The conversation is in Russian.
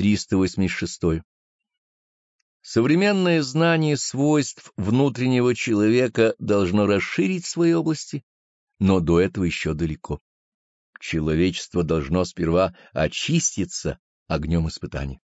386. Современное знание свойств внутреннего человека должно расширить свои области, но до этого еще далеко. Человечество должно сперва очиститься огнем испытаний.